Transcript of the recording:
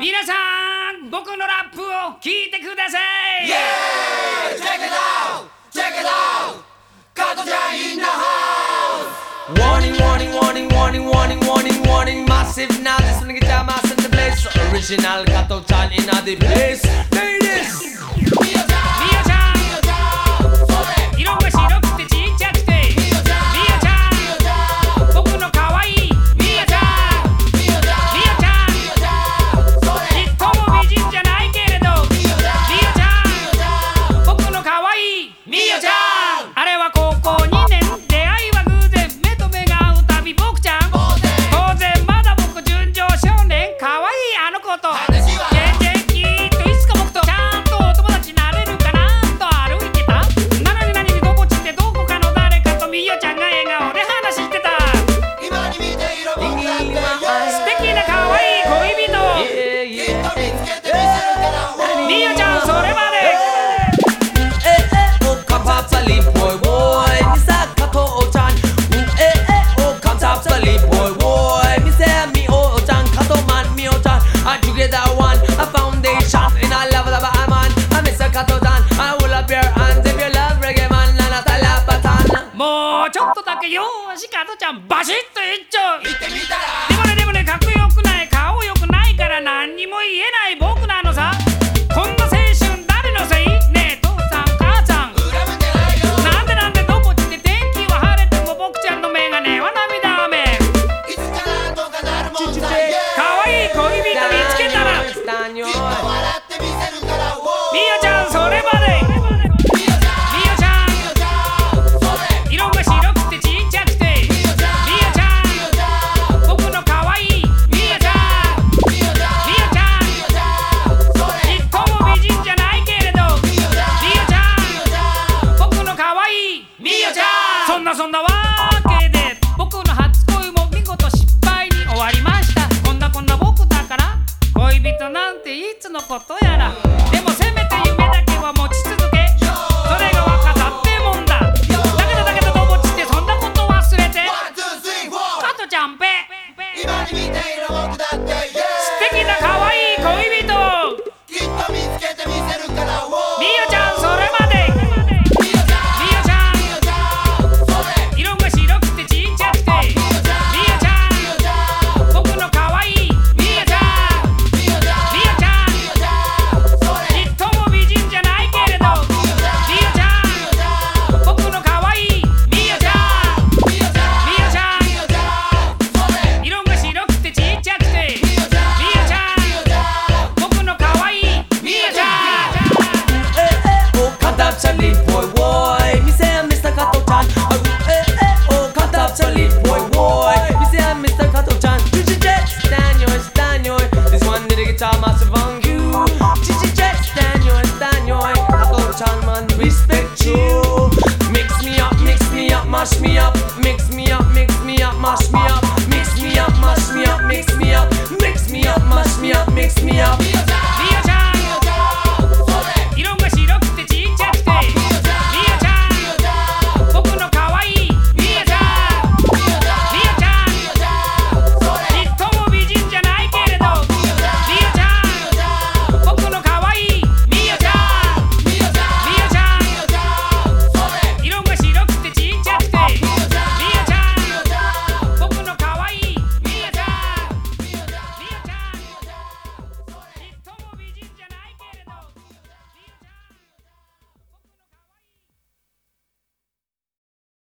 皆さん僕のラップを聴いてください Yeah! Check it out! Check it out! 加トちゃん in the house! Warning, warning, warning, warning, warning, warning, warning Massive now, this one guitar master the place Original 加トちゃん in the place Ladies! っとだけよーし加トちゃんバシッと一丁行ってみたらでもねでもねかっこよくない？ことやら。でもせめて夢だけは持ち続け。それが若さってもんだ。だけどだけどぼちってそんなこと忘れて。加トちゃんぺ今に見ている僕だ